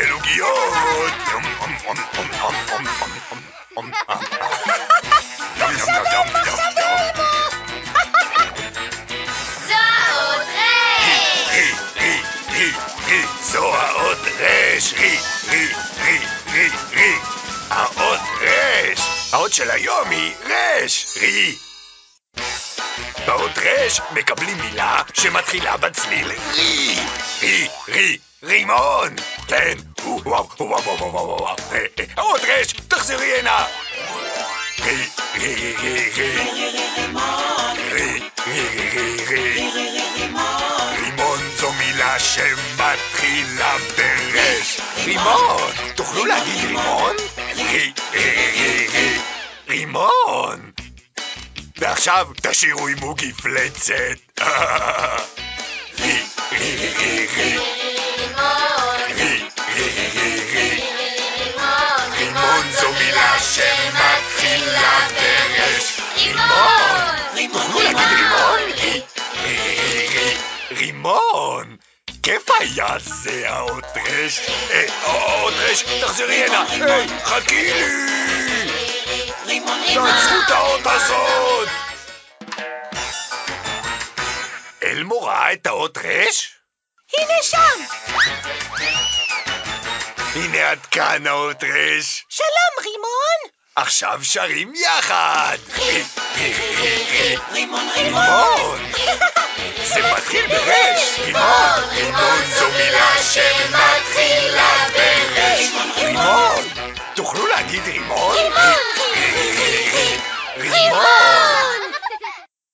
חלוגיות! עכשיו זו האות רש! רי, רי, רי, רי, רי! האות רש! האות של היום היא רש! רי! באות רש מקבלים מילה שמתחילה בצליל רי. רי, רי, רימון! כן, וואו, וואו, וואו, וואו, וואו. האות רש, תחזרי הנה. רי, רי, רי, רי. רי, רי, רי, רי. רימון זו מילה שמתחילה ברש. רימון! תוכלו להגיד רימון? רי, רי, רי, רי. רימון! ועכשיו תשאירו עם מוגי פלצת. רי, רי, רי, רימון! כיף היה זה האות רש. אה, האות רש, תחזרי הנה. היי, חכי לי! תעצרו את האות הזאת! אלמו ראה את האות רש? הנה שם! הנה עד כאן האות רש. שלום, רימון! עכשיו שרים יחד! רי, רי, רי, רי. רימון, רימון! תוכלו להגיד רימון? רימון! רימון!